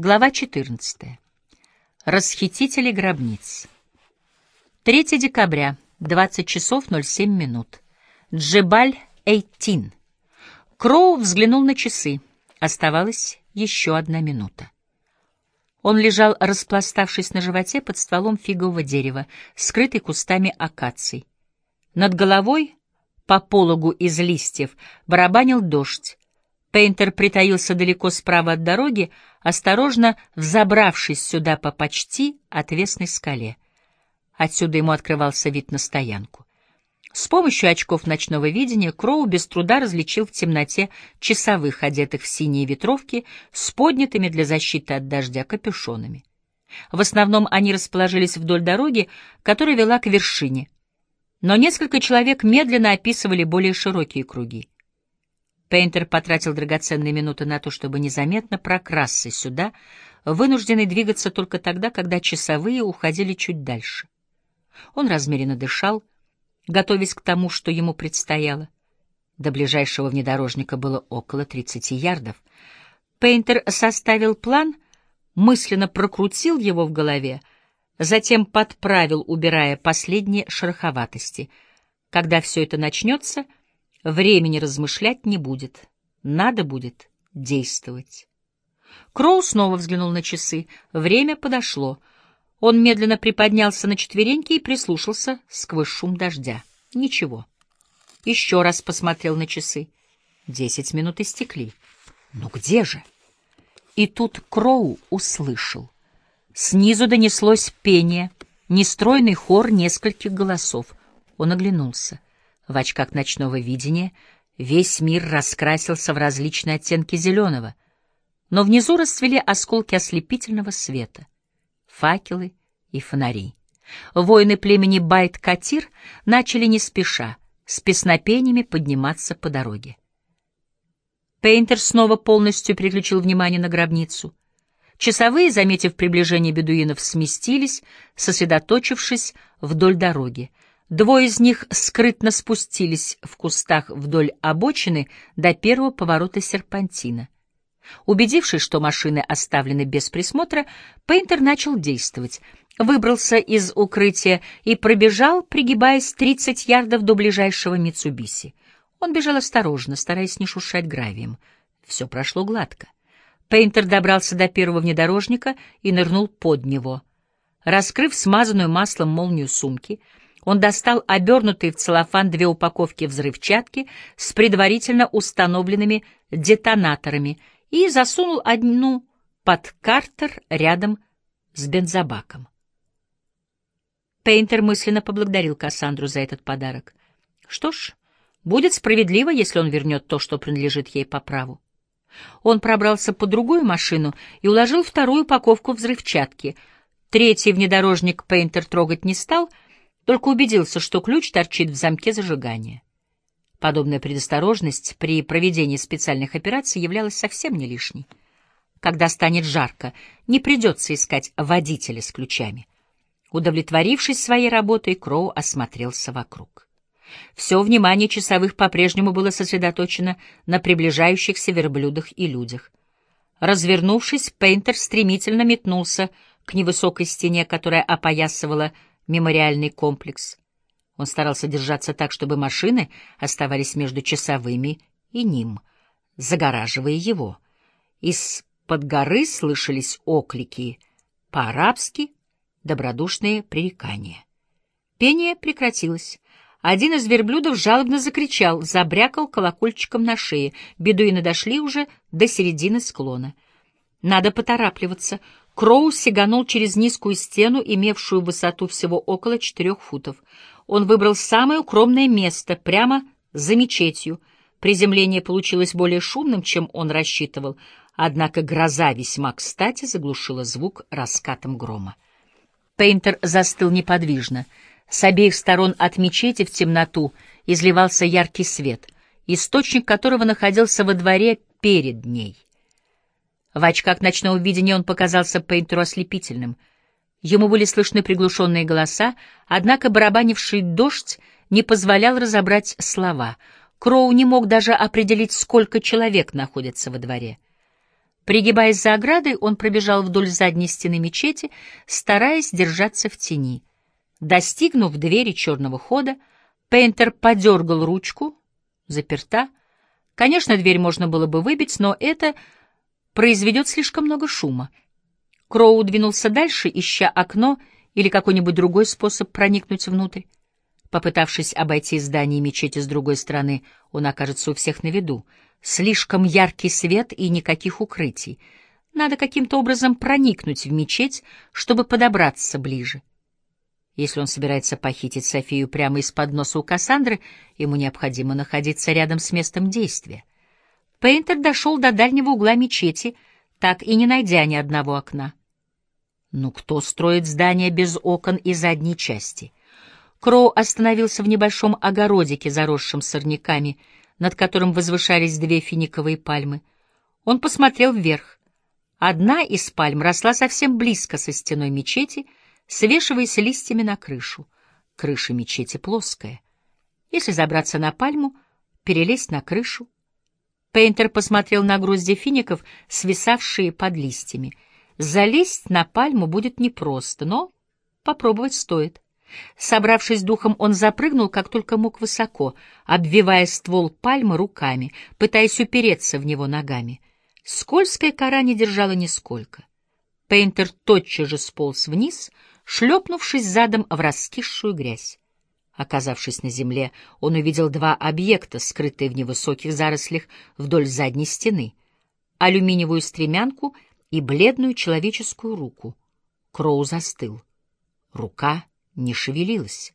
Глава 14. Расхитители гробниц. 3 декабря, 20 часов 07 минут. Джебаль-Эйтин. Кроу взглянул на часы. Оставалась еще одна минута. Он лежал, распластавшись на животе под стволом фигового дерева, скрытый кустами акаций. Над головой, по пологу из листьев, барабанил дождь. Пейнтер притаился далеко справа от дороги, осторожно взобравшись сюда по почти отвесной скале. Отсюда ему открывался вид на стоянку. С помощью очков ночного видения Кроу без труда различил в темноте часовых, одетых в синие ветровки, с поднятыми для защиты от дождя капюшонами. В основном они расположились вдоль дороги, которая вела к вершине, но несколько человек медленно описывали более широкие круги. Пейнтер потратил драгоценные минуты на то, чтобы незаметно прокрасться сюда, вынужденный двигаться только тогда, когда часовые уходили чуть дальше. Он размеренно дышал, готовясь к тому, что ему предстояло. До ближайшего внедорожника было около 30 ярдов. Пейнтер составил план, мысленно прокрутил его в голове, затем подправил, убирая последние шероховатости. Когда все это начнется — Времени размышлять не будет. Надо будет действовать. Кроу снова взглянул на часы. Время подошло. Он медленно приподнялся на четвереньки и прислушался сквозь шум дождя. Ничего. Еще раз посмотрел на часы. Десять минут истекли. Ну где же? И тут Кроу услышал. Снизу донеслось пение, нестройный хор нескольких голосов. Он оглянулся. В очках ночного видения весь мир раскрасился в различные оттенки зеленого, но внизу расцвели осколки ослепительного света, факелы и фонари. Воины племени Байт-Катир начали не спеша, с песнопениями подниматься по дороге. Пейнтер снова полностью переключил внимание на гробницу. Часовые, заметив приближение бедуинов, сместились, сосредоточившись вдоль дороги — Двое из них скрытно спустились в кустах вдоль обочины до первого поворота серпантина. Убедившись, что машины оставлены без присмотра, Пейнтер начал действовать. Выбрался из укрытия и пробежал, пригибаясь 30 ярдов до ближайшего Митсубиси. Он бежал осторожно, стараясь не шуршать гравием. Все прошло гладко. Пейнтер добрался до первого внедорожника и нырнул под него. Раскрыв смазанную маслом молнию сумки, он достал обернутые в целлофан две упаковки взрывчатки с предварительно установленными детонаторами и засунул одну под картер рядом с бензобаком. Пейнтер мысленно поблагодарил Кассандру за этот подарок. Что ж, будет справедливо, если он вернет то, что принадлежит ей по праву. Он пробрался под другую машину и уложил вторую упаковку взрывчатки. Третий внедорожник Пейнтер трогать не стал — только убедился, что ключ торчит в замке зажигания. Подобная предосторожность при проведении специальных операций являлась совсем не лишней. Когда станет жарко, не придется искать водителя с ключами. Удовлетворившись своей работой, Кроу осмотрелся вокруг. Все внимание часовых по-прежнему было сосредоточено на приближающихся верблюдах и людях. Развернувшись, Пейнтер стремительно метнулся к невысокой стене, которая опоясывала мемориальный комплекс. Он старался держаться так, чтобы машины оставались между часовыми и ним, загораживая его. Из-под горы слышались оклики по-арабски, добродушные пререкания. Пение прекратилось. Один из верблюдов жалобно закричал, забрякал колокольчиком на шее. Бедуины дошли уже до середины склона. Надо поторапливаться. Кроу сиганул через низкую стену, имевшую высоту всего около четырех футов. Он выбрал самое укромное место, прямо за мечетью. Приземление получилось более шумным, чем он рассчитывал, однако гроза весьма кстати заглушила звук раскатом грома. Пейнтер застыл неподвижно. С обеих сторон от мечети в темноту изливался яркий свет, источник которого находился во дворе перед ней. В очках ночного видения он показался Пейнтеру ослепительным. Ему были слышны приглушенные голоса, однако барабанивший дождь не позволял разобрать слова. Кроу не мог даже определить, сколько человек находится во дворе. Пригибаясь за оградой, он пробежал вдоль задней стены мечети, стараясь держаться в тени. Достигнув двери черного хода, Пейнтер подергал ручку, заперта. Конечно, дверь можно было бы выбить, но это произведет слишком много шума. Кроу двинулся дальше, ища окно или какой-нибудь другой способ проникнуть внутрь. Попытавшись обойти здание мечети с другой стороны, он окажется у всех на виду. Слишком яркий свет и никаких укрытий. Надо каким-то образом проникнуть в мечеть, чтобы подобраться ближе. Если он собирается похитить Софию прямо из-под носа у Кассандры, ему необходимо находиться рядом с местом действия. Пейнтер дошел до дальнего угла мечети, так и не найдя ни одного окна. Ну кто строит здание без окон и задней части? Кроу остановился в небольшом огородике, заросшем сорняками, над которым возвышались две финиковые пальмы. Он посмотрел вверх. Одна из пальм росла совсем близко со стеной мечети, свешиваясь листьями на крышу. Крыша мечети плоская. Если забраться на пальму, перелезть на крышу. Пейнтер посмотрел на грозди фиников, свисавшие под листьями. Залезть на пальму будет непросто, но попробовать стоит. Собравшись духом, он запрыгнул, как только мог высоко, обвивая ствол пальмы руками, пытаясь упереться в него ногами. Скользкая кора не держала нисколько. Пейнтер тотчас же сполз вниз, шлепнувшись задом в раскисшую грязь. Оказавшись на земле, он увидел два объекта, скрытые в невысоких зарослях вдоль задней стены — алюминиевую стремянку и бледную человеческую руку. Кроу застыл. Рука — не шевелилась.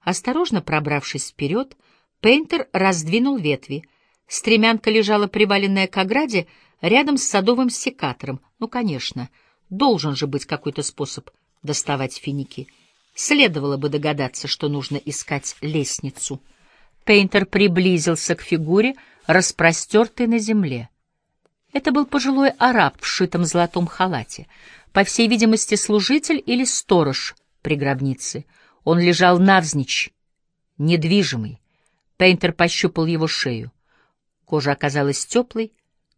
Осторожно пробравшись вперед, Пейнтер раздвинул ветви. Стремянка лежала приваленная к ограде рядом с садовым секатором. Ну, конечно, должен же быть какой-то способ доставать финики. Следовало бы догадаться, что нужно искать лестницу. Пейнтер приблизился к фигуре, распростертой на земле. Это был пожилой араб в шитом золотом халате, по всей видимости, служитель или сторож — при гробнице. Он лежал навзничь, недвижимый. Пейнтер пощупал его шею. Кожа оказалась теплой,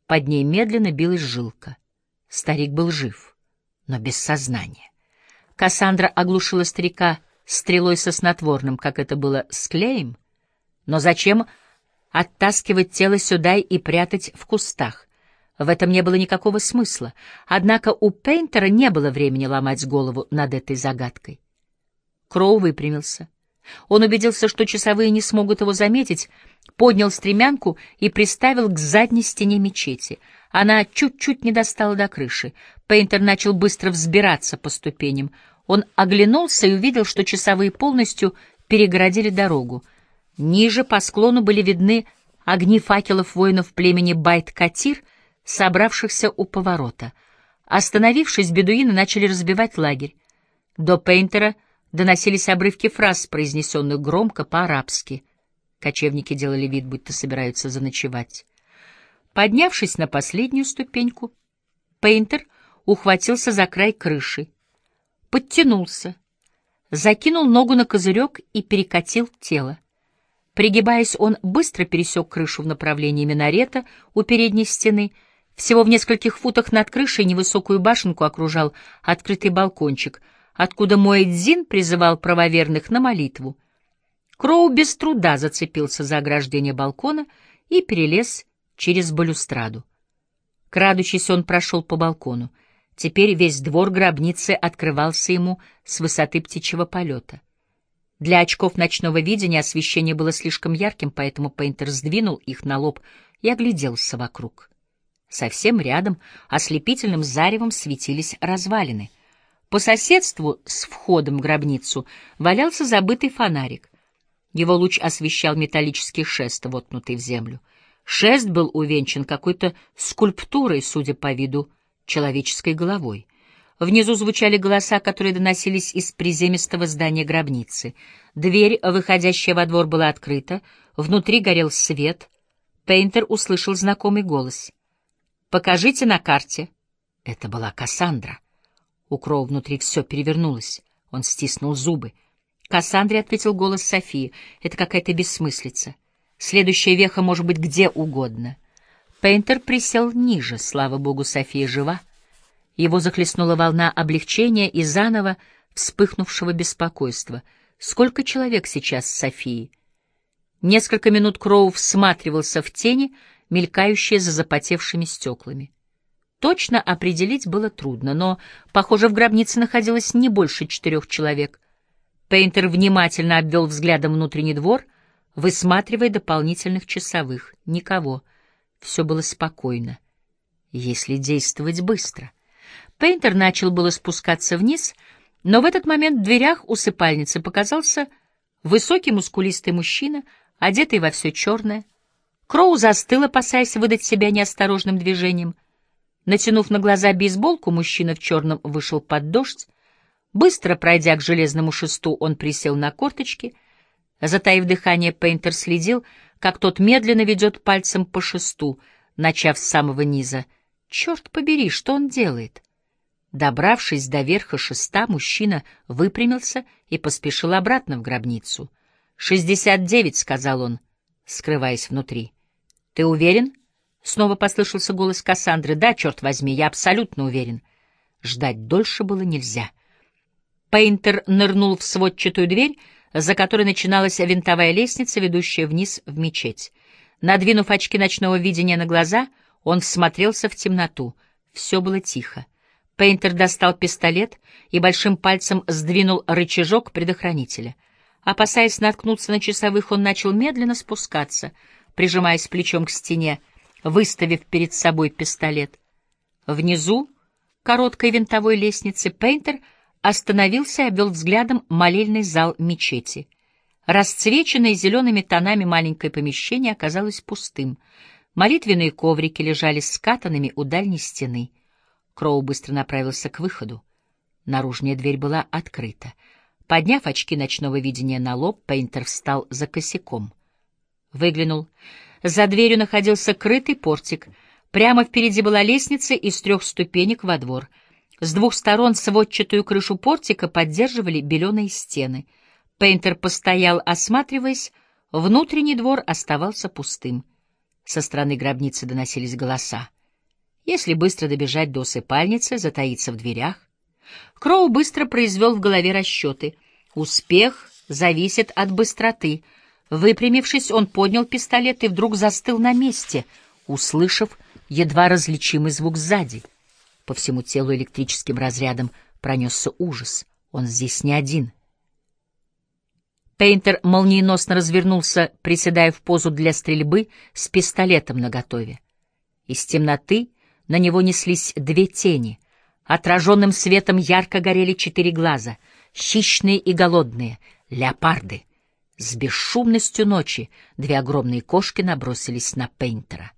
под ней медленно билась жилка. Старик был жив, но без сознания. Кассандра оглушила старика стрелой со снотворным, как это было с Клеем. Но зачем оттаскивать тело сюда и прятать в кустах? В этом не было никакого смысла, однако у Пейнтера не было времени ломать голову над этой загадкой. Кроу выпрямился. Он убедился, что часовые не смогут его заметить, поднял стремянку и приставил к задней стене мечети. Она чуть-чуть не достала до крыши. Пейнтер начал быстро взбираться по ступеням. Он оглянулся и увидел, что часовые полностью перегородили дорогу. Ниже по склону были видны огни факелов воинов племени Байт-Катир — собравшихся у поворота. Остановившись, бедуины начали разбивать лагерь. До Пейнтера доносились обрывки фраз, произнесенных громко по-арабски. Кочевники делали вид, будто собираются заночевать. Поднявшись на последнюю ступеньку, Пейнтер ухватился за край крыши, подтянулся, закинул ногу на козырек и перекатил тело. Пригибаясь, он быстро пересек крышу в направлении минарета у передней стены — всего в нескольких футах над крышей невысокую башенку окружал открытый балкончик, откуда Моэдзин призывал правоверных на молитву. Кроу без труда зацепился за ограждение балкона и перелез через балюстраду. Крадучись, он прошел по балкону. Теперь весь двор гробницы открывался ему с высоты птичьего полета. Для очков ночного видения освещение было слишком ярким, поэтому Пейнтер сдвинул их на лоб и огляделся вокруг. Совсем рядом ослепительным заревом светились развалины. По соседству с входом в гробницу валялся забытый фонарик. Его луч освещал металлический шест, воткнутый в землю. Шест был увенчан какой-то скульптурой, судя по виду, человеческой головой. Внизу звучали голоса, которые доносились из приземистого здания гробницы. Дверь, выходящая во двор, была открыта, внутри горел свет. Пейнтер услышал знакомый голос — Покажите на карте. Это была Кассандра. У Кроу внутри все перевернулось. Он стиснул зубы. Кассандре ответил голос Софии. Это какая-то бессмыслица. Следующая веха может быть где угодно. Пейнтер присел ниже, слава богу, София жива. Его захлестнула волна облегчения и заново вспыхнувшего беспокойства. Сколько человек сейчас с Софией? Несколько минут Кроу всматривался в тени, мелькающие за запотевшими стеклами. Точно определить было трудно, но, похоже, в гробнице находилось не больше четырех человек. Пейнтер внимательно обвел взглядом внутренний двор, высматривая дополнительных часовых. Никого. Все было спокойно. Если действовать быстро. Пейнтер начал было спускаться вниз, но в этот момент в дверях усыпальницы показался высокий мускулистый мужчина, одетый во все черное. Кроу застыл, опасаясь выдать себя неосторожным движением — Натянув на глаза бейсболку, мужчина в черном вышел под дождь. Быстро пройдя к железному шесту, он присел на корточки. Затаив дыхание, Пейнтер следил, как тот медленно ведет пальцем по шесту, начав с самого низа. Черт побери, что он делает? Добравшись до верха шеста, мужчина выпрямился и поспешил обратно в гробницу. «Шестьдесят девять», — сказал он, скрываясь внутри. «Ты уверен?» Снова послышался голос Кассандры. «Да, черт возьми, я абсолютно уверен». Ждать дольше было нельзя. Пейнтер нырнул в сводчатую дверь, за которой начиналась винтовая лестница, ведущая вниз в мечеть. Надвинув очки ночного видения на глаза, он всмотрелся в темноту. Все было тихо. Пейнтер достал пистолет и большим пальцем сдвинул рычажок предохранителя. Опасаясь наткнуться на часовых, он начал медленно спускаться, прижимаясь плечом к стене, выставив перед собой пистолет. Внизу, короткой винтовой лестницы, Пейнтер остановился и обвел взглядом молельный зал мечети. Расцвеченное зелеными тонами маленькое помещение оказалось пустым. Молитвенные коврики лежали скатанными у дальней стены. Кроу быстро направился к выходу. Наружная дверь была открыта. Подняв очки ночного видения на лоб, Пейнтер встал за косяком. Выглянул. За дверью находился крытый портик. Прямо впереди была лестница из трех ступенек во двор. С двух сторон сводчатую крышу портика поддерживали беленые стены. Пейнтер постоял, осматриваясь. Внутренний двор оставался пустым. Со стороны гробницы доносились голоса. Если быстро добежать до усыпальницы, затаиться в дверях. Кроу быстро произвел в голове расчеты. Успех зависит от быстроты — Выпрямившись, он поднял пистолет и вдруг застыл на месте, услышав едва различимый звук сзади. По всему телу электрическим разрядом пронесся ужас. Он здесь не один. Пейнтер молниеносно развернулся, приседая в позу для стрельбы с пистолетом наготове. Из темноты на него неслись две тени. Отраженным светом ярко горели четыре глаза, хищные и голодные, леопарды — с бесшумностью ночи две огромные кошки набросились на Пейнтера.